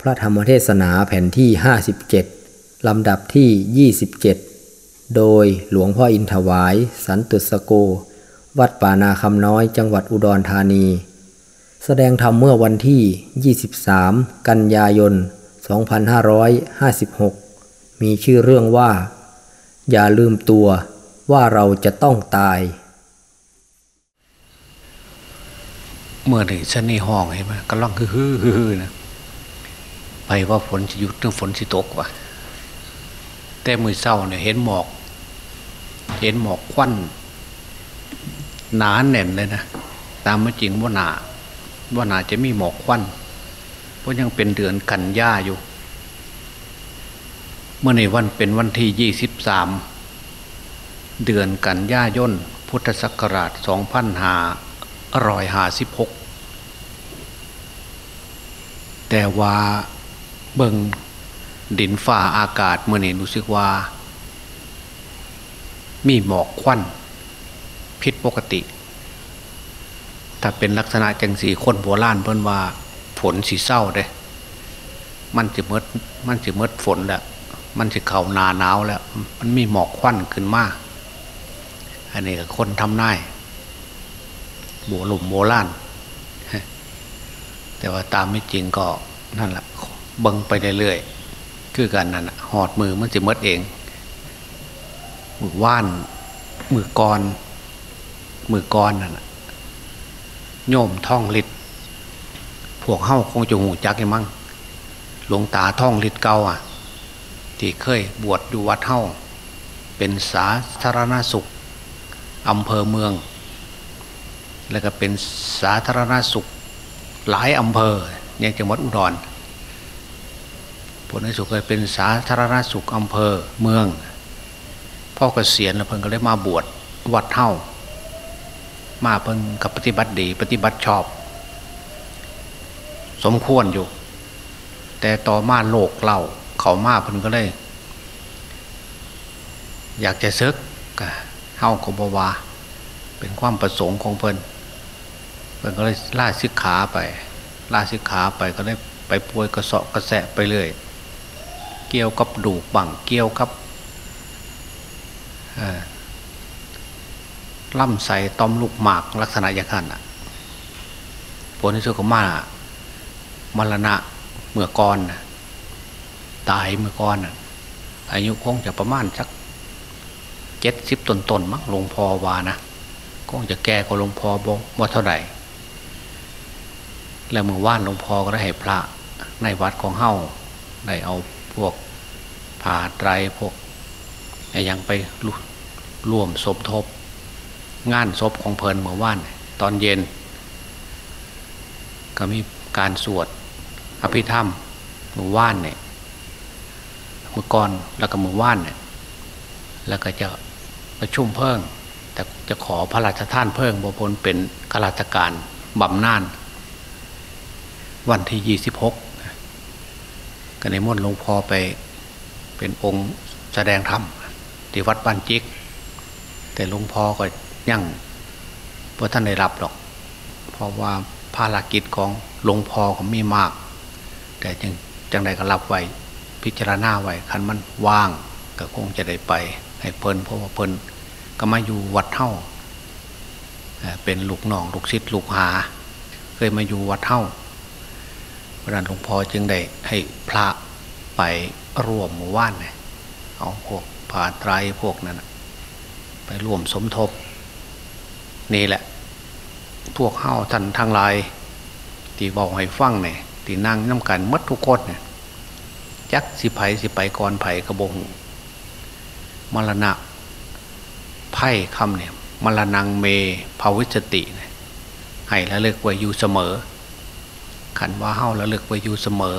พระธรรมเทศนาแผ่นที่ 57 ลำดับที่ 27 โดยหลวงพ่ออินถวาย สันตุสโก วัดป่านาคำน้อยจังหวัดอุดรธานี แสดงธรรมเมื่อวันที่ 23 กันยายน 2556 มีชื่อเรื่องว่า อย่าลืมตัวว่าเราจะต้องตาย เมื่อหนึ่งฉันในห้องเห็นไหมก็ร้องฮือฮือฮือฮือนะ ไปว่าฝนจะหยุดเรื่อฝนสิตกวะแต่มือเศร้าเนี่ยเห็นหมอก เห็นหมอกควันหนาแน่นเลยนะตามม่จริงว่าหนาว่าหนาจะมีหมอกควันเพราะยังเป็นเดือนกันยาอยู่ เมื่อในวันเป็นวันที่ยี่สิบสามเดือนกันยายนพุทธศักราชสองพันหาอร่อยหาสิบหกแต่ว่า เบิงดินฝ่าอากาศเมื่อนี้รู้สึกว่า มีหมอกควันผิดปกติ ถ้าเป็นลักษณะจังสีคนโบราณเพิ่นว่าฝนสีเศร้าเด้ มันจะเมดมันจะเมดฝนแล้วมันจะเข่านาหนาวแล้ว มันมีหมอกควันขึ้นมาก อันนี้ก็คนทำนายโบหลุมโบล้านแต่ว่าตามไม่จริงก็นั่นแหละ เบิงไปเรื่อยๆคือกันนั่นหอดมือมันจะมดเองมือว่าน มือกรมือกรนั่นโยมท่องลิดพวกเข้าคงจะหูจักยังมั้งหลวงตาท่องลิดเก่าอะ ที่เคยบวชอยู่วัดเท่าเป็นสาธารณสุขอำเภอเมือง แล้วก็เป็นสาธารณสุขหลายอำเภอเนี่ยจังหวัดอุดร ผลในสุขเคยเป็นสาธารณสุขอำเภอเมือง พ่อเกษียณแล้วเพิ่งก็เลยมาบวชวัดเท่า มาเพิ่งกับปฏิบัติดี ปฏิบัติชอบ สมควรอยู่ แต่ต่อมาโลกเล่าเขามาเพิ่งก็เลย อยากจะซึกเฮากบวาเป็นความประสงค์ของเพิ่นเพิ่นก็เลยล่าสิกขาไปล่าสิกขาไปก็ได้ไปป่วยกระสอบกระแสะไปเรื่อย เกี่ยวกับดูกบังเกี่ยวกับล่ำใส่ต้อมลูกหมากลักษณะอย่างนั้นอะผลที่สุดก็มามรณะเมื่อก่อนตายเมื่อก่อนอายุคงจะประมาณสักเจ็ดสิบต้นๆนมั้งหลวงพ่อวานะคงจะแก่กว่าหลวงพ่อบ่ว่าเท่าไหร่ แล้วเมื่อว่านหลวงพ่อก็ได้ให้พระในวัดของเฮ้าได้เอา วกผ่าไตรพวกยังไปร่วมสมทบ งานศพของเพลินเมื่อว่านตอนเย็น ก็มีการสวดอภิธรรมเมื่อว่านเนี่ยเมื่อก่อนแล้วก็เมื่อว่านเนี่ยแล้วก็จะประชุมเพิ่ง แต่จะขอพระราชทานเพิ่งบพลเป็นข้าราชการบำนาญวันที่ยี่สิบหก ก็ในมนหลวงพ่อไปเป็นองค์แสดงธรรมที่วัดบ้านจิก แต่หลวงพ่อก็ยั่งเพราะท่านได้รับหรอก เพราะว่าภารกิจของหลวงพ่อเขามีมาก แต่จังจังใดก็รับไว้พิจารณาไว้คันมันว่าง ก็คงจะได้ไป ให้เพลินเพราะว่าเพลินก็มาอยู่วัดเท่าเป็นลูกน้องลูกศิษย์ลูกหา เคยมาอยู่วัดเท่า พระนันหลวงพ่อจึงได้ให้พระไปร่วมหมู่บ้านเนี่ยเอาพวกผ่าไตรพวกนั้นไปร่วมสมทบ นี่แหละ พวกเข้าท่านทางลายที่บอกให้ฟังเนี่ยที่นั่งน้ำกันมัดทุกคนเนี่ยจักสิไผสิไปก่อนไผ่กระบงมรณะไพ่คำเนี่ยมรณงเมภาวิสติ ให้ละเลิกไว้อยู่เสมอ ขันว่าเฮาละลิกไว้อยู่เสมอ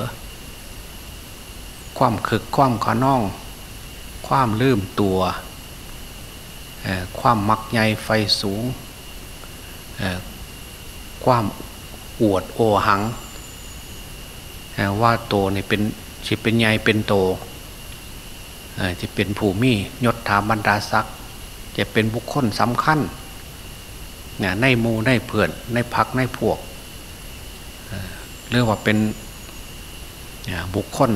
ความคึกความขนอง ความลืมตัว ความมักใหญ่ไฟสูง ความอวดโอหัง ว่าโตนี่เป็นสิเป็นใหญ่เป็นโตจะเป็นผู้มียศถาบรรดาศักดิ์จะเป็นบุคคลสำคัญเนี่ยในมูในเพื่อนในพักในพวก เรียกว่าเป็นบุคคล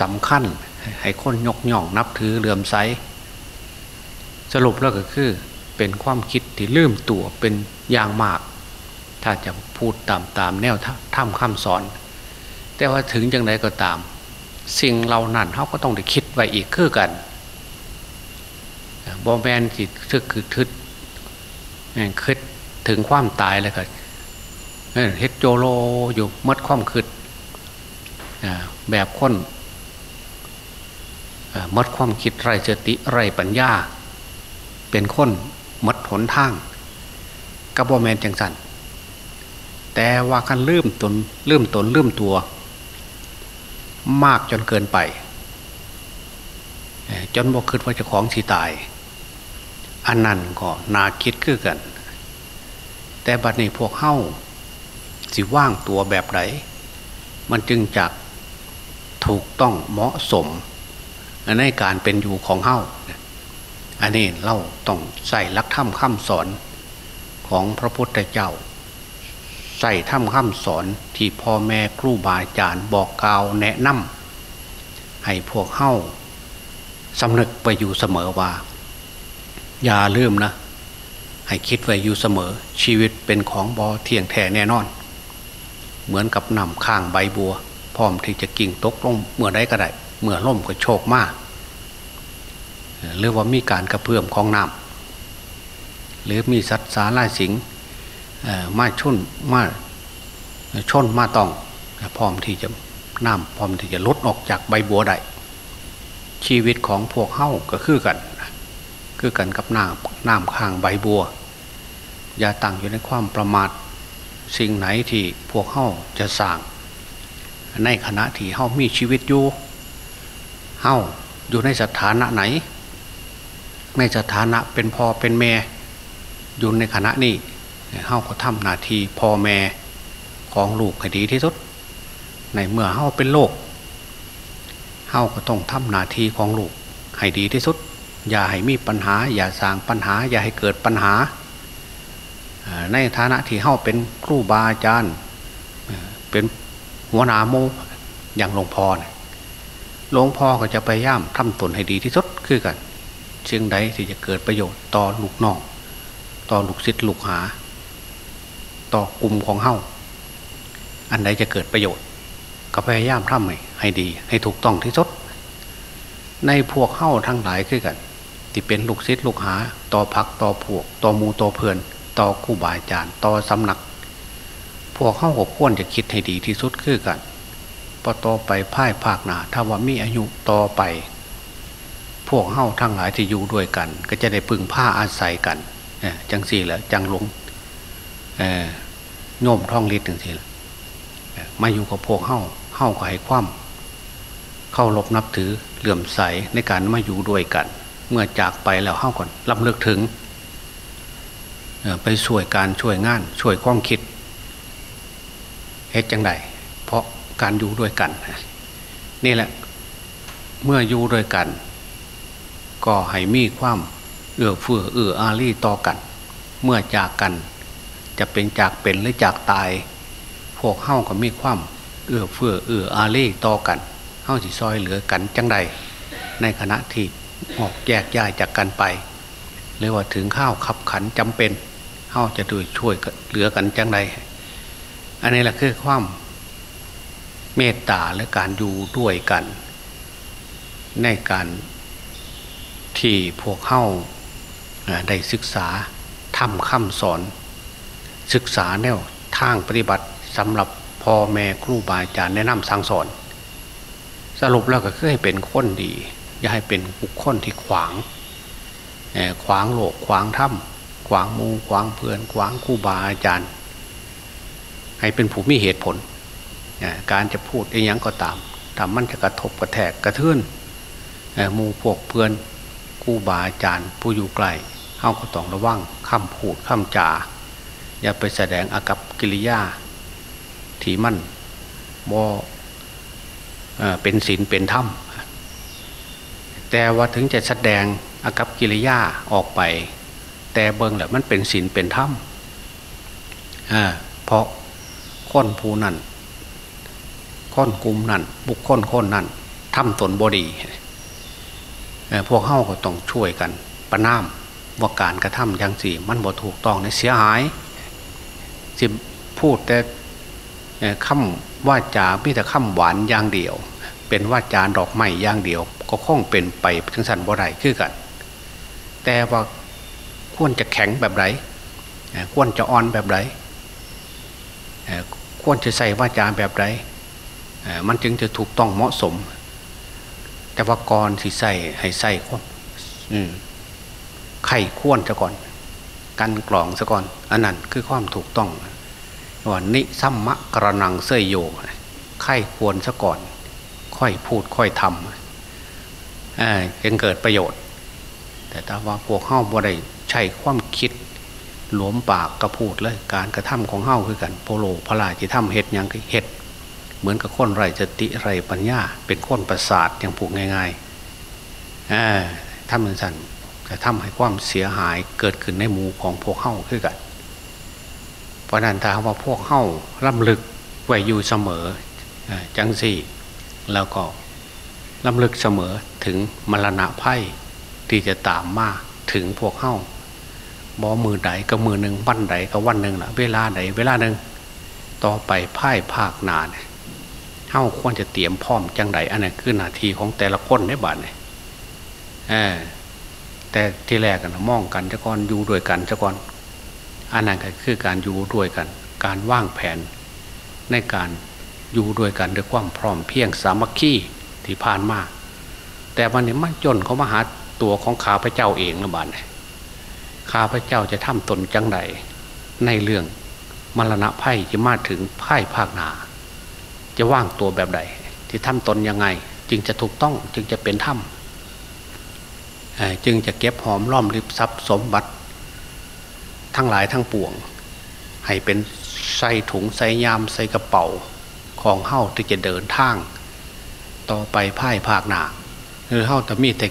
สำคัญ ให้คนยกย่องนับถือเลื่อมใสสรุปแล้วก็คือเป็นความคิดที่ลืมตัวเป็นอย่างมาก ถ้าจะพูดตามตามแนวท่ามคำสอน แต่ว่าถึงจังไรก็ตาม สิ่งเรานั่นเขาก็ต้องได้คิดไว้อีกคือกันบอแมนจิตทึกคือทึดคิดถึงความตายเลยก็ เฮ็ดโจโลอยู่มัดความคิดแบบคนมัดความคิดไรสติไรปัญญา เป็นคนมัดหนทางกับบอแมนจังสันแต่ว่ากันลืมตนลืมตนลืมตัว มากจนเกินไป จนบอกคิดว่าจะของสีตาย อันนั้นก็นาคิดคือกัน แต่บัดนี้พวกเข้า สิว่างตัวแบบไหนมันจึงจักถูกต้องเหมาะสม ในการเป็นอยู่ของเฮ้าอันนี้เราต้องใส่ลักธรรมข้ามสอนของพระพุทธเจ้า ใส่ธรรมข้ามสอนที่พ่อแม่ครูบาอาจารย์บอกกล่าวแนะนำให้พวกเฮ้าสำนึกไปอยู่เสมอว่า อย่าลืมนะ ให้คิดไว้อยู่เสมอชีวิตเป็นของบอเที่ยงแท้แน่นอน เหมือนกับนำข้างใบบัว พร้อมที่จะกิ่งตกลงเมื่อใดก็ได้ เมื่อล่มก็โชกมากหรือว่ามีการกระเพื่อมของน้ำหรือมีสัตว์สาราสิงมาชุนมาชนมาต้องพร้อมที่จะน้ำพร้อมที่จะลดออกจากใบบัวได้ชีวิตของพวกเฮ้าก็คือกัน คือกันกับน้ำน้ำข้างใบบัว อย่าตั้งอยู่ในความประมาท สิ่งไหนที่พวกเฮ้าจะสั่งในขณะที่เฮ้ามีชีวิตอยู่เฮ้าอยู่ในสถานะไหน ในสถานะเป็นพ่อเป็นแม่อยู่ในขณะนี้เฮ้าก็ทำหนาทีพ่อแม่ของลูกให้ดีที่สุด ในเมื่อเฮ้าเป็นโลกเฮ้าก็ต้องทำหนาทีของลูกให้ดีที่สุด อย่าให้มีปัญหา อย่าสร้างปัญหา อย่าให้เกิดปัญหา ในฐานะที่เฮ้าเป็นครูบาอาจารย์เป็นหัวหน้าโมอย่างหลวงพ่อเนี่ยหลวงพ่อก็จะพยายามทำตนให้ดีที่สุดคือกันเชียงใดที่จะเกิดประโยชน์ต่อลูกน้องต่อลูกศิษย์ลูกหา ต่อกลุ่มของเฮ้าอันใดจะเกิดประโยชน์ ก็พยายามทำให้ดี ให้ถูกต้องที่สุดในพวกเฮ้าทั้งหลายคือกัน ที่เป็นลูกศิษย์ลูกหา ต่อพักต่อพวก ต่อมูต่อเพื่อน ต่อคู่บาอาจารย์ต่อสำนัก พวกเข้าก็ควรจะคิดให้ดีที่สุดคือกันพอต่อไปพ่ายภาคหนาถ้าว่ามีอายุต่อไป พวกเฮ้าทั้งหลายที่อยู่ด้วยกัน ก็จะได้พึ่งผ้าอาศัยกันจังสี่แหละจังหลงโยมท่องฤทธิ์จังสี่แหละมาอยู่กับพวกเฮ้าเฮ้าก็ให้ความเข้ารบนับถือเหลื่อมใสในการมาอยู่ด้วยกัน เมื่อจากไปแล้วเฮ้าก่อนลำเลิกถึง ไปช่วยการช่วยงาน ช่วยความคิดเฮ็ดจังไดเพราะการอยู่ด้วยกัน นี่แหละเมื่ออยู่ด้วยกัน ก็ให้มีความเอื้อเฟื้อเอื้ออารีต่อกัน เมื่อจากกันจะเป็นจากเป็นหรือจากตาย พวกเฮ้าก็มีความเอื้อเฟื้อเอื้ออารีต่อกันเฮ้าสิซอยเหลือกันจังใดในขณะที่ออกแยกย้ายจากกันไป หรือว่าถึงข้าวขับขันจำเป็น เฮ้าจะด้วยช่วยเหลือกันจังใดอันนี้แหละคือความเมตตาและการอยู่ด้วยกัน ในการที่พวกเข้าได้ศึกษาทำคำสอน ศึกษาแนวทางปฏิบัติสำหรับพ่อแม่ครูบาอาจารย์แนะนำสั่งสอน สรุปแล้วก็คือให้เป็นคนดี อย่าให้เป็นบุคคลที่ขวางขวางโลกขวางถ้ำ ขวางมูขวางเพื่อนขวางครูบาอาจารย์ ให้เป็นผู้มีเหตุผล การจะพูดอยังก็ตามทำมันจะกระทบกระแทกกระเทือนมูพวกเพื่อนกู้บาอาจารย์ ผู้อยู่ไกลเข้าก็ต้องระวังคำพูดคำจาอย่าไปแสดงอากับกิริยาที่มันบ่เป็นศีลเป็นธรรมแต่ว่าถึงจะแสดงอากับกิริยาออกไป แต่เบิ้งแหละมันเป็นศีลเป็นธรรมเพราะคนผู้นั้นคนกลุ่มนั่นบุคคลคนนั่นทำตนบอดีพวกเข้าก็ต้องช่วยกัน ประนามว่าการกระทำอย่างสี่ มันบ่ถูกต้องในเสียหายสิพูดแต่คำว่าจาพิแต่คำหวานอย่างเดียว เป็นว่าจาดอกไม้อย่างเดียว ก็คงเป็นไปทั้งสันบ่ได้คือกัน แต่ว่า ควรจะแข็งแบบไหนควรจะอ่อนแบบไหนควรจะใส่วาจาแบบไหนมันจึงจะถูกต้องเหมาะสม แต่ว่ากรที่ใส่ให้ใส่ไข่ควรซะก่อน กันกล่องซะก่อนอันนั้นคือความถูกต้องว่านิสัมมะกระนังเสยโยไข่ควรซะก่อน ค่อยพูดค่อยทำจึงเกิดประโยชน์ แต่ถ้าว่าพวกเข้าบ่ได้ ช้ความคิด หลวมปากกระพูดเลย การกระทำของเฮ้าคือกันโปโลพลายที่ทำเห็ดยังเห็ดเหมือนกับคนไรสติไรปัญญา เป็นคนประสาทอย่างผูกง่ายๆถ้ามันสั่นจะทำให้ความเสียหายเกิดขึ้นในหมู่ของพวกเฮ้าคือกัน เพราะนั้นถ้าว่าพวกเฮ้าล่ำลึกไว้อยู่เสมอจังสี่แล้วก็ล่ำลึกเสมอถึงมรณะไพ่ที่จะตามมาถึงพวกเฮ้า บอมือใดก็มือหนึ่งวันใดก็วันหนึ่งละเวลาใดเวลาหนึ่งต่อไปไพ่ภาคนานเฮ้าควรจะเตรียมพร้อมจังไดอันนั้นคือหน้าที่ของแต่ละคนในบ้านเนี่ยแต่ที่แรกกันมองกันจะก่อนอยู่ด้วยกันจะก่อนอันนั้นก็คือการอยู่ด้วยกัน การว่างแผนในการอยู่ด้วยกันด้วยความพร้อมเพียงสามัคคีที่ผ่านมาแต่วันนี้มันจนเขามาหาตัวของข้าพเจ้าเองละบ้าดเนี่ย ข้าพเจ้าจะทำตนจังใดในเรื่องมรณะไพ่จะมาถึงไพ่ภาคนาจะว่างตัวแบบใด ที่ทำตนยังไง จึงจะถูกต้องจึงจะเป็นถ้ำจึงจะเก็บหอมร่อมริบทรัพย์สมบัติ ทั้งหลายทั้งปวง ให้เป็นใส่ถุงใส่ยามใส่กระเป๋าของเฮ้าที่จะเดินทาง ต่อไปไพ่ภาคนาคือเฮ้าแต่มีแต่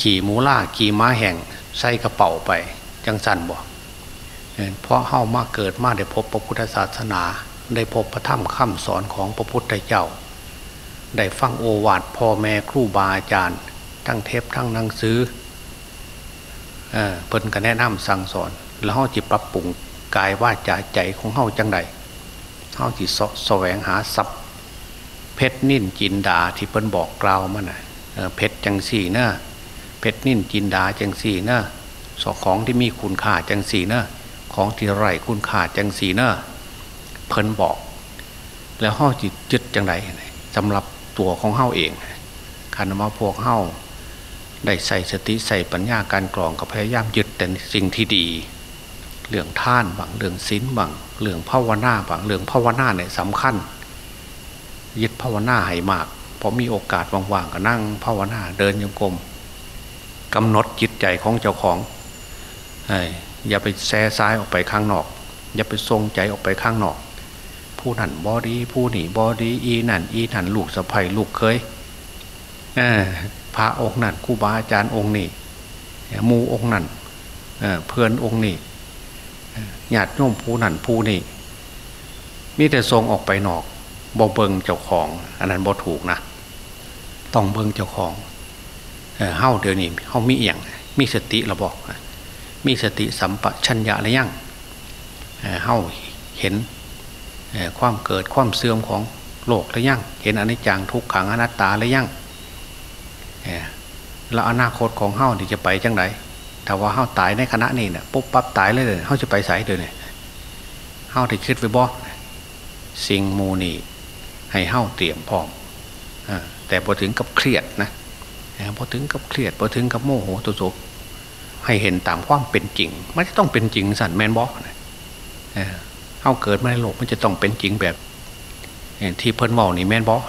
ขี่มูล่าขี่ม้าแห่ง ใส่กระเป๋าไปจังสันบอกเพราะเฮ้ามาเกิดมาได้พบพระพุทธศาสนาได้พบพระธรรมคำสอนของพระพุทธเจ้า ได้ฟังโอวาทพ่อแม่ครูบาอาจารย์ ทั้งเทปทั้งหนังสือเอเพิ่นก็แนะนำสั่งสอน แล้วเฮ้าจิปรับปรุงกายว่าจาใจของเฮ้าจังใดเฮ้าจิสแสวงหาทรัพย์เพชรนิ่นจินดาที่เพิ่นบอกกล่าวมาน่ะเพชรจังสี่เนะเพ ชรนิ่นจินดาจังสีนะสอของที่มีคุณค่าจังสีนะของที่ไรคุณค่าจังสีนะเพิ่นบอก แล้วห้าจิตจึดจังไรสำหรับตัวของเฮ้าเองคันมาพวกเฮ้าได้ใส่สติใส่ปัญญาการกรองกับพยายามยึดแต่สิ่งที่ดี เรื่องท่านบางเรื่องศีลบางเรื่องภาวนาบางเรื่องภาวนาเนี่ยสำคัญ ยึดภาวนาให้มากพอมีโอกาสว่างๆก็นั่งภาวนาเดินโยกลม กำหนดจิตใจของเจ้าของอย่าไปแซ่ซ้ายออกไปข้างนอก อย่าไปทรงใจออกไปข้างนอก ผู้นั่นบอดีผู้นี่บอดีอีนั่นอีนั่นลูกสะใภ้ลูกเคยพระองค์นั่นครูบาอาจารย์องค์นี่มูองค์นั่นเพื่อนองค์นี่ญาติโยมผู้นั่นผู้นี่มีแต่ทรงออกไปนอกบ่เบิงเจ้าของ อันนั้นบ่ถูกนะต้องเบิงเจ้าของ เฮ้าเดี๋ยวนี้เฮ้ามีเอียงมีสติเราบอกมีสติสัมปชัญญะอะไรยังเฮ้าเห็นความเกิดความเสื่อมของโลกอะไรยังเห็นอนิจจังทุกขังอนัตตาอะไรยังแล้วอนาคตของเฮ้าที่จะไปจังไรถ้าว่าเฮ้าตายในคณะนี้เนี่ยปุ๊บปั๊บตายเลยเฮ้าจะไปใส่เดี๋ยวนี้เฮ้าที่คิดไว้บ่สิ่งมูนีให้เฮ้าเตรียมพร้อมแต่พอถึงกับเครียดนะ พอถึงกับเครียดพอถึงกับโมโหตัวโศให้เห็นตามความเป็นจริง มันจะต้องเป็นจริงสันแมนบอกเฮ้าเกิดมาในโลกมันจะต้องเป็นจริงแบบที่เพิ่นบอกนี่แมนบอก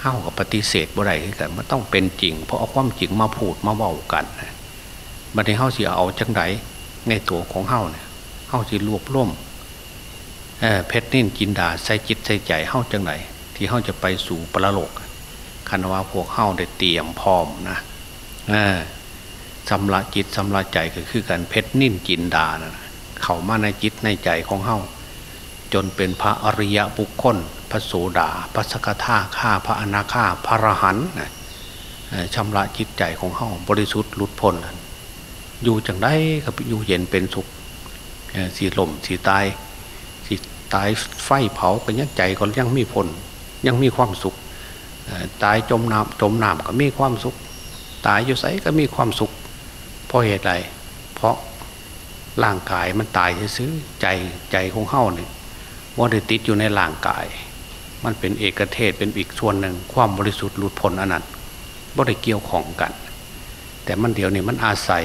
เฮ้ากับปฏิเสธบ่ได้กันมันต้องเป็นจริง เพราะเอาความจริงมาพูดมาเว้ากันบัดนี้เฮ้าสิเอาจังไดในตัวของเฮ้าเนี่ยเฮ้าสิรวบรวมเพชรนิ่นกินดาใส่จิตใส่ใจเฮ้าจังไหนที่เฮ้าจะไปสู่ปรโลก คันว่าพวกเฮ้าได้เตรียมพร้อมนะสำละจิตสำละใจก็คือการเพชรนิ่นกินดานะเข้ามาในจิตในใจของเฮ้าจนเป็นพระอริยบุคคล พระโสดา พระสกทาข้าพระอนาคาพระรหันต์ชำระจิตใจของเขาบริสุทธิ์หลุดพ้นอยู่จังได้ครับอยู่เย็นเป็นสุขสีลมสีตายสีตายไฟเผาก็ยังใจก็ยังมีผลยังมีความสุข ตายจมน้ำจมน้ำก็มีความสุข ตายอยู่ไสก็มีความสุข เพราะเหตุไรเพราะร่างกายมันตายซื้อใจใจของเฮ้าเนี่ยว่าได้ติดอยู่ในร่างกาย มันเป็นเอกเทศเป็นอีกส่วนหนึ่งความบริสุทธิ์หลุดพ้นอันนั้นบ่ได้เกี่ยวของกัน แต่มันเดี๋ยวนี้มันอาศัย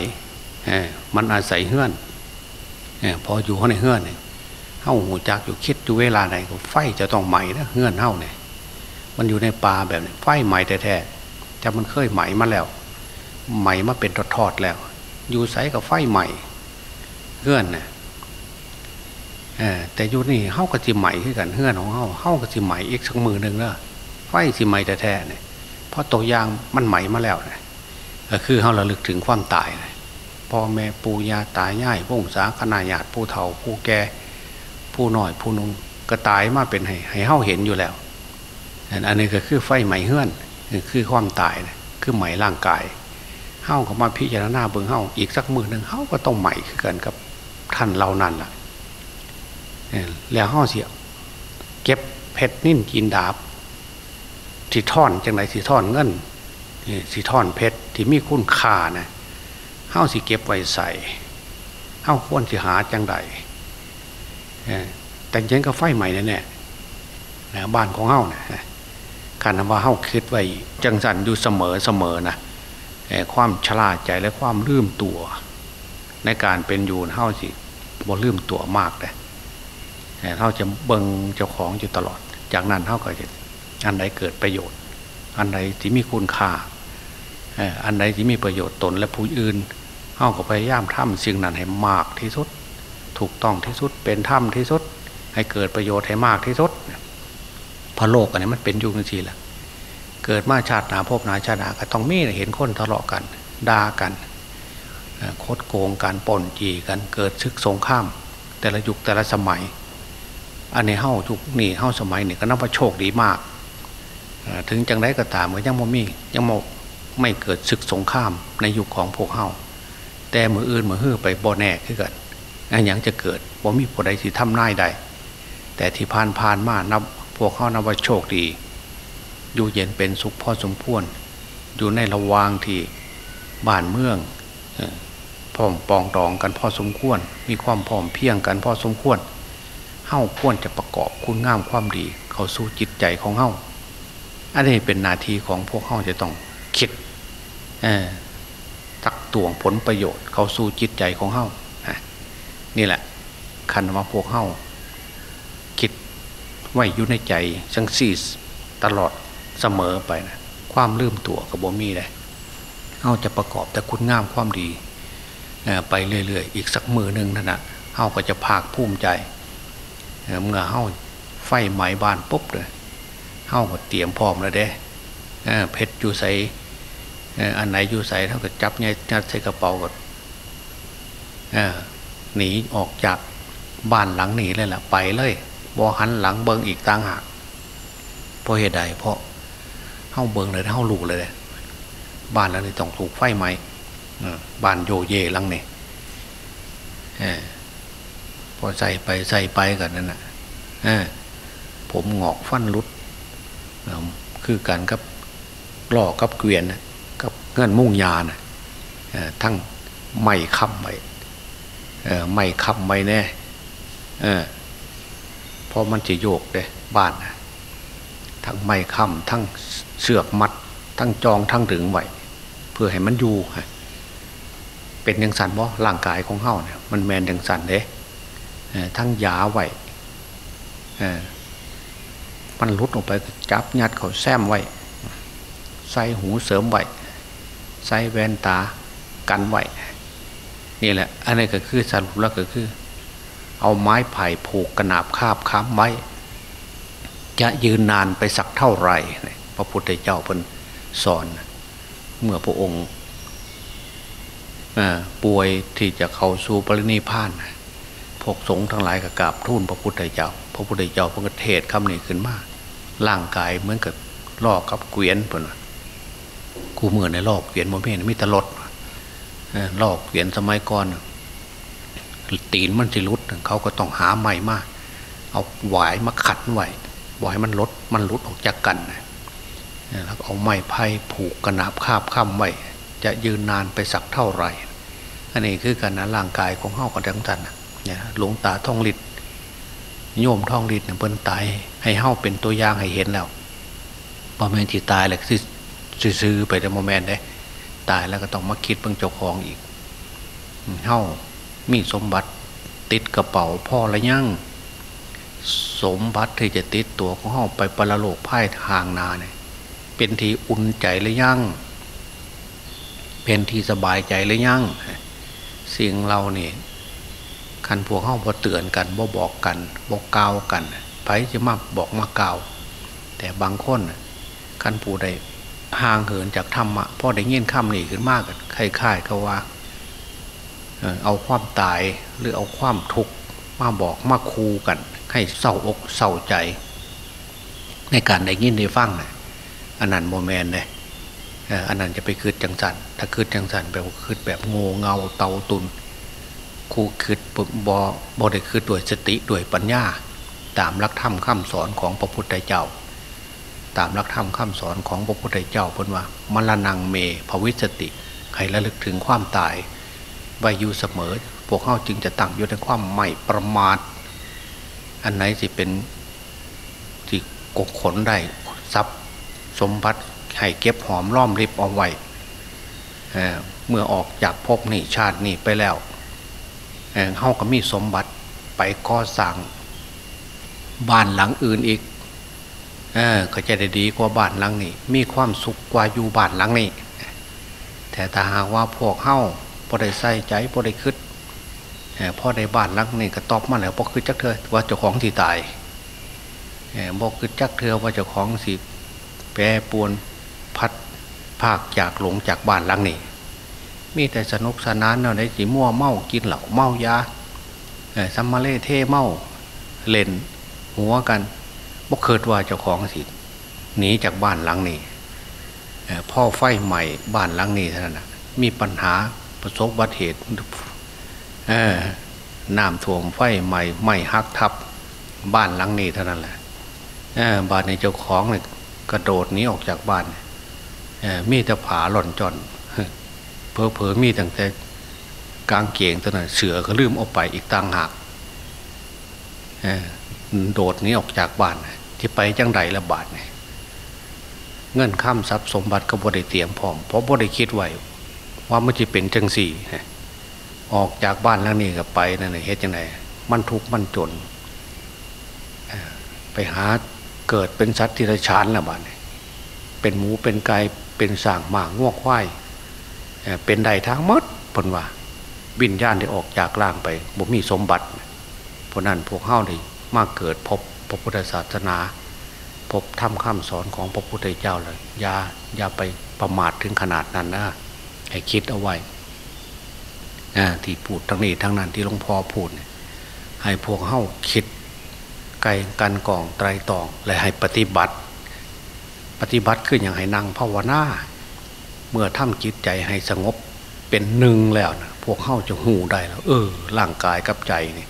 มันอาศัยเฮื่อนพออยู่เข้าในเฮื่อนเนี่ยเฮ้าหูจักอยู่คิดอยู่เวลาไหนก็ไฟจะต้องไหม้นะเฮื่อนเฮ้าเนี่ย มันอยู่ในป่าแบบนี้ไฟไหม้แท้ๆจะมันเคยไหม้มาแล้ว ไหม้มาเป็นทอดๆแล้ว อยู่ใสกับไฟใหม่เฮื่อนนี่ยแต่อยู่นี่เฮ้ากับจิใหม่ขึ้นกันเฮื่อนของเฮ้าเฮ้ากับจิใหม่อีกสักมือหนึ่งนะไฟจิใหม่แท้ๆเนี่ยเพราะตัวยางมันใหม่มาแล้วเนี่ยก็คือเฮ้าระลึกถึงความตายเลยพ่อแม่ปู่ย่าตายายพงศาคณาญาติผู้เฒ่าผู้แก่ผู้น้อยผู้นุ่งก็ตายมาเป็นให้ให้เฮ้าเห็นอยู่แล้ว อันนี้ก็คือไฟใหม่เฮื่อน คือความตายคือใหม่ร่างกายเฮ้าเขามาพิจารณาเบื้องเฮ้าอีกสักมือหนึ่งเฮ้าก็ต้องใหม่ขึ้นกันกับท่านเรานั่นแหละแล้วเฮ้าเสียเก็บเพชรนิ่นกินดาบสีท่อนจังไรสีท่อนเงินสีท่อนเพชรที่มีคุณค่านะเฮ้าสิเก็บไว้ใส่เฮ้าควรสิหาจังใดแต่ยังก็ไฟใหม่แน่แน่บ้านของเฮ้านะ การทำว่าเฮ้าคิดไว้จังสันอยู่เสมอเสมอนะความชราใจและความลืมตัว ในการเป็นอยู่เฮ้าสิบ่ลืมตัวมากเลยเท่าจะเบิงเจ้าของอยู่ตลอด จากนั้นเท่าก็จะอันใดเกิดประโยชน์ อันใดที่มีคุณค่าอันใดที่มีประโยชน์ตนและผู้อื่นเท่าก็พยายามทำสิ่งนั้นให้มากที่สุด ถูกต้องที่สุดเป็นธรรมที่สุด ให้เกิดประโยชน์ให้มากที่สุด พระโลกอันนี้มันเป็นยุคนี้แหละเกิดมาชาตินาพบนาชาตินาก็ต้องมีเห็นคนทะเลาะกันด่ากันโคดโกงกันป่นจีกันเกิดซึกสงข้าม แต่ละยุคแต่ละสมัย อันนี้เฮ้าทุกนี่เฮ้าสมัยนี่ก็นับว่าโชคดีมาก ถึงจังไรก็ตามก็ยังโมมียังโมไม่เกิดศึกสงครามในยุคของพวกเฮ้าแต่มืออื่นมือฮื้อไปบ่แน่ขึ้นกันอันยังจะเกิดบ่มีผู้ใดที่ทำนายได้แต่ที่ผ่านผ่านมานับ พวกเขานับว่าโชคดี อยู่เย็นเป็นสุขพ่อสมควรอยู่ในระวางที่บ้านเมืองพร้อมปองดองกันพ่อสมควร มีความพร้อมเพียงกันพ่อสมควรเฮ้าควรจะประกอบคุณงามความดี เขาสู่จิตใจของเฮ้าอันนี้เป็นนาทีของพวกเฮ้าจะต้องคิดตักตวงผลประโยชน์ เขาสู่จิตใจของเฮ้านี่แหละคันว่าพวกเฮ้า ไว้อยู่ในใจสังซีสตลอดเสมอไปนะความลืมตัวกับบ่มีเลยเฮาจะประกอบแต่คุณงามความดีไปเรื่อยๆ อีกสักมือหนึ่งนั่นนะเฮาก็จะภาคภูมิใจเมื่อเฮาไฟไหม้บ้านปุ๊บเลยเฮาก็เตรียมพร้อมแล้วเด้เพชรอยู่ใสอันไหนอยู่ใสเท่ากับจับเนี่ยจัดใส่กระเป๋าก็หนีออกจากบ้านหลังหนีเลยล่ะไปเลย บอหันหลังเบิงอีกต่างหากเพราะเหตุใดเพราะเฮ้าเบิงเลยเฮ้าลูกเลยบ้านหลังนี้ต้องถูกไฟไหมบ้านโยเยลังนี่พอใส่ไปใส่ไปกันนั่นแหะผมหงอกฟันรุดคือกันกับล่อกับเกวียนกับเงื่อนมุ่งยานะทั้งไม่คำไปไม่คำไปแน่ พราะมันจะโยกเลยบ้านทั้งไม่คำทั้งเสือกมัด ทั้งจองทั้งถึงไว้เพื่อให้มันอยู่เป็นยังสันว่าร่างกายของเฮาเนี่ยมันแมนยังสันเด้ทั้งยาไว้มันลุดออกไปจับยัดเขาแซมไว้ ใส่หูเสริมไว้ใส่แว่นตากันไว้นี่แหละ อันนี้ก็คือสรุปแล้วก็คือ เอาไม้ไผ่ผูกกระนาบคาบค้ำไว้ จะยืนนานไปสักเท่าไหร่พระพุทธเจ้าเพิ่นสอน เมื่อพระองค์ป่วยที่จะเข้าสู่ปรินิพานพวกสงฆ์ทั้งหลายก็กราบทูลพระพุทธเจ้า พระพุทธเจ้าพระเทศคำนี้ขึ้นมาร่างกายเหมือนกับลอกกับเกวียนเปล่ากูเหมื่อในลอกเกวียนโมเมนมิตรลดลอกเกวียนสมัยก่อน ตีนมันสิรุดเขาก็ต้องหาใหม่มาเอาหวายมาขัดไว้หวายมันลดมันรุดออกจากกันแล้วเอาไม้ไผ่ผูกกระนาบคาบข้ามไว้จะยืนนานไปสักเท่าไหร่ อันนี้คือการนะร่างกายของเฮากันทั้งท่านเนี่ยหลวงตาท่องฤทธิ์โยมท่องฤทธิ์เนี่ยเพิ่นตายให้เฮาเป็นตัวอย่างให้เห็นแล้วพอแม่ที่ตายเลยคือซื้อไปแต่โมเมนต์ได้ตายแล้วก็ต้องมาคิดเบิ่งเจ้าของอีกเฮา มีสมบัติติดกระเป๋าพ่อละยั่งสมบัติที่จะติดตัวของเฮาไปประโลกไพ่ทางนาเนี่ยเป็นทีอุ่นใจหรือยั่งเป็นทีสบายใจหรือยั่งสิ่งเราเนี่ยคันพวกเข้าพอเตือนกันบ่บอกกันบอกกล่าวกันไผจะมาบอกมากล่าว แต่บางคนคันผู้ใดห่างเหินจากธรรมะพ่อได้เงี้ยนข้ามหนีขึ้นมากคล้ายๆเขาว่า เอาความตายหรือเอาความทุกข์มาบอกมาคูกัน ให้เศร้าอกเศร้าใจ ในการได้ยินได้ฟังนะอันนั้นโมเมนต์เลยอันนั้นจะไปคืดจังสันถ้าคืดจังสันแปลว่าคืดแบบโง่เงาเตาตุนคูคืดบอบอได้คืดด้วยสติด้วยปัญญา ตามลักธรรมข้าสอนของพระพุทธเจ้า ตามลักธรรมข้าสอนของพระพุทธเจ้าพูดว่ามรณงเมภวิสติให้ระลึกถึงความตาย ไว้อยู่เสมอ พวกเขาจึงจะตั้งอยู่ในความไม่ประมาทอันไหนที่เป็นที่กกขนได้ทรัพย์สมบัติให้เก็บหอมล้อมริบเอาไว้เเมื่อออกจากภพนี่ชาตินี่ไปแล้วเเขาก็มีสมบัติไปก่อสร้างบ้านหลังอื่นอีกเออก็จะได้ดีกว่าบ้านหลังนี้ มีความสุขกว่าอยู่บ้านหลังนี้ แต่ถ้าหากว่าพวกเข้า พอได้ใส่ใจพอได้คืดพอได้บ้านหลังนี้ก็ตอบมาแล้วพอคือจักเธอว่าเจ้าของที่ตายบอกคือจักเธอว่าเจ้าของสิแปรปวนพัดภาคจากหลงจากบ้านหลังนี้มีแต่สนุกสนานเนาะในสีมั่วเมากินเหล่าเมายาซัมมาเล่เท่เมาเล่น หัวกันบกเคิดว่าเจ้าของสิหนีจากบ้านหลังนี้พ่อไฟใหม่บ้านหลังนี้เท่านั้นมีปัญหา ประสบบัติเหตุน้ำท่วมไฟใหม่ไม่ฮักทับบ้านหลังนี้เท่านั้นแหละบ้านในเจ้าของเนี่ยกระโดดหนีออกจากบ้านมีแต่ผาหล่อนจอนเพอเพอมีตั้งแต่กลางเกียงตัวนั้นเสือก็ลืมออกไปอีกต่างหากโดดนี้ออกจากบ้านที่ไปจังไรละบาทเนี่ยเงินข้ามทรัพย์สมบัติก็บริเตรียมพร้อมเพราะบริคิดไว้ ว่ามันจะเป็นจังสี่ออกจากบ้านแล้วนี่ก็ไปนั่นเฮ็ดยังไงมันทุกข์มันจน ไปหาเกิดเป็นสัตว์ที่ไรชานละบ้าทเป็นหมูเป็นไก่เป็นสางหมางงวกควายเป็นใดทางมดพนว่าวิญญาณได้ออกจากร่างไปบ่มีสมบัติเพราะนั้นพวกเฮ้าได้มาเกิดพบพระพุทธศาสนา พบทำคำสอนของพระพุทธเจ้าเลยอย่าอย่าไปประมาทถึงขนาดนั้นนะ ให้คิดเอาไว้ที่พูดทั้งนี้ทั้งนั้นที่หลวงพ่อพูด ให้พวกเฮ้าคิดไกลกันกองไตรตอง และให้ปฏิบัติ ปฏิบัติขึ้นอย่างให้นั่งภาวนาเมื่อทำจิตใจให้สงบเป็นหนึ่งแล้วนะพวกเข้าจะหูได้แล้ว เออ ร่างกายกับใจนี่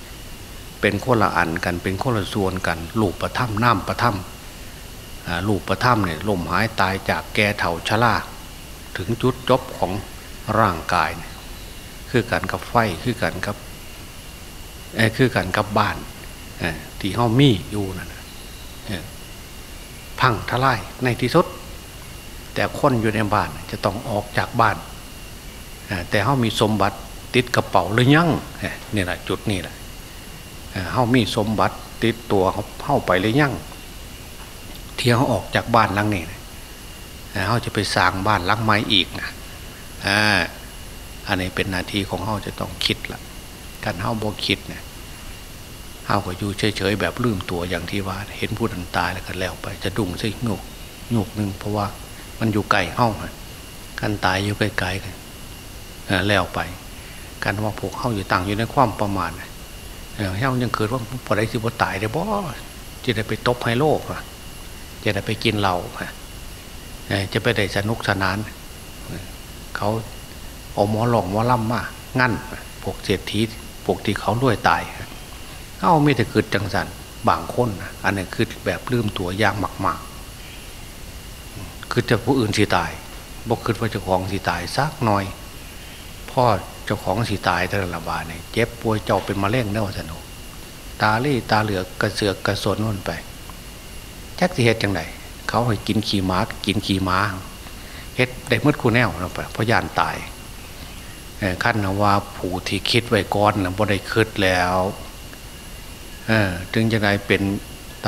เป็นคนละอันกันเป็นคนละส่วนกันลูกประทับน้ำประทับลูกประทับเนี่ยลมหายตายจากแก่เถาชรา ถึงจุดจบของร่างกายเนี่ยคือกันกับไฟคือกันกับไอ้คือกันกับบ้านที่เขามีอยู่นั่นพังทลายในที่สุด แต่คนอยู่ในบ้านจะต้องออกจากบ้าน แต่เขามีสมบัติติดกระเป๋าหรือยังนี่แหละจุดนี้แหละเขามีสมบัติติดตัวเขาเข้าไปหรือยังเที่ยวเขาออกจากบ้านหลังนี้ เขาจะไปสร้างบ้านลังใหม่อีกนะอันนี้เป็นนาทีของเขาจะต้องคิดละการเขาบกคิดเนี่ยเฮาก็อยู่เฉยๆแบบลืมตัวอย่างที่ว่า เห็นผู้ดันตายแล้วก็แล้วไป จะดุ้งซิโยกโยกนึงเพราะว่ามันอยู่ไกลเฮากันตายอยู่ไกลๆกันแล้วไปการว่าพวกเข้าอยู่ต่างอยู่ในความประมาทเฮ้ายังเกิดว่าพอได้สิบ่ตายได้บ่จะได้ไปตบไฮโลกจะได้ไปกินเหล้า จะไปได้สนุกสนาน เขาเอาหมอหลองหมอล่ำมางั้นพวกเศรษฐีพวกที่เขาด้วยตายเอาไม่แต่เกิดจังสันบางคนอันนี้คือแบบลืมตัวยางหมากๆ คือจะผู้อื่นสิตายบอกคือว่าเจ้าของสิตายซักหน่อยพ่อเจ้าของสิตายแต่ละบาเนี่ยเจ็บป่วยเจ้าเป็นมะเร็งเน่าสนุกตาลี่ตาเหลือกกระเสือกกระสนน่นไปแจ็คสิเฮ็ดจังได เขาให้กินขี่ม้ากินขี่ม้าเฮ็ดได้มืดคูแนวนะเพราะยานตายขั้นนะว่าผู้ที่คิดไว้ก่อนนะบ่ได้คิดแล้วถึงจังไดเป็น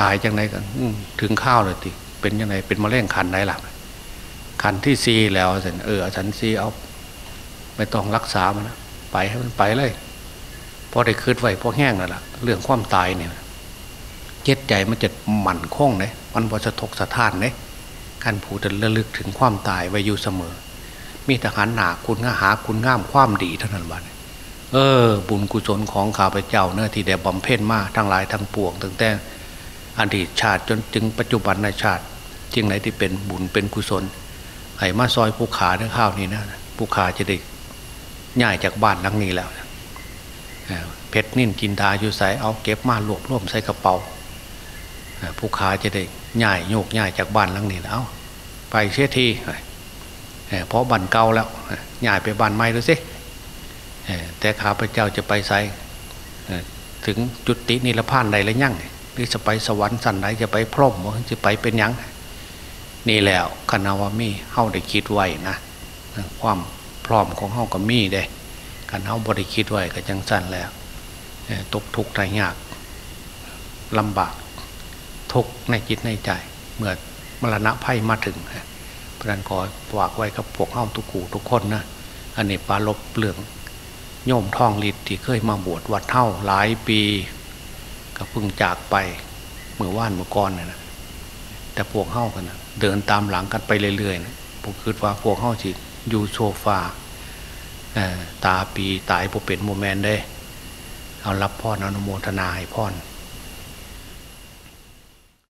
ตายจังไดกันถึงข้าวเลยทีเป็นยังไงเป็นมะเร็งคันไหนล่ะคันที่ซีแล้วสันเออฉันซีเอาไม่ต้องรักษามันนะไปให้มันไปเลยพอได้คืดไว้พอแห้งแล้วล่ะ เรื่องความตายเนี่ย เจ็ดใจมันจะหมั่นคงเลยมันพอสะทกสะท้านเลยการผูดระลึกถึงความตายไว้อยู่เสมอ มีทหารหนาคุณง่าหาคุณงามความดีเท่านั้นบ้านเออ บุญกุศลของข้าพเจ้าเนื้อที่ได้บำเพ็ญมาทั้งหลายทั้งปวงตั้งแต่อดีตชาติจนถึงปัจจุบันในชาติจึงไหนที่เป็นบุญเป็นกุศลให้มาซอยผู้ขาเนื้อข้าวนี่นะผู้ขาจะได้ง่ายจากบ้านหลังนี้แล้วเพชรนิ่นกินทาอยู่ใส่เอาเก็บมารวบรวมใส่กระเป๋า ผู้ขาจะได้ง่ายโยกง่ายจากบ้านหลังนี้แล้วไปเสียทีเพราะบ้านเก่าแล้วง่ายไปบ้านใหม่ดูสิแต่ข้าพเจ้าจะไปใส่ถึงจุดตินิรพานใดแล้วยั่งหรือจะไปสวรรค์สันไหนจะไปพรหมจะไปเป็นยังนี่แล้วคณะว่ามีเฮาได้คิดไว้นะความพร้อมของเฮาก็มีได้กันเฮาบริคิดไว้ก็จังสั้นแล้วตกทุกข์ใจยากลำบาก ทุกข์ในจิตในใจ เมื่อมรณะภัยมาถึงเพราะนั้นขอฝากไว้กับพวกเฮาทุกขู่ทุกคนนะอันนี้ปาลบเปลืองโยมทองฤทธิ์ที่เคยมาบวชวัดเท่าหลายปี ก็เพิ่งจากไปเมื่อว่านเมื่อก่อนนะแต่พวกเฮ้ากันนะเดินตามหลังกันไปเรื่อยๆนะผมคิดว่าพวกเฮ้าจิตอยู่โซฟาตาปีตายพวเป็นโมเมนได้ เอารับพ่ออนุโมทนาให้พ่อ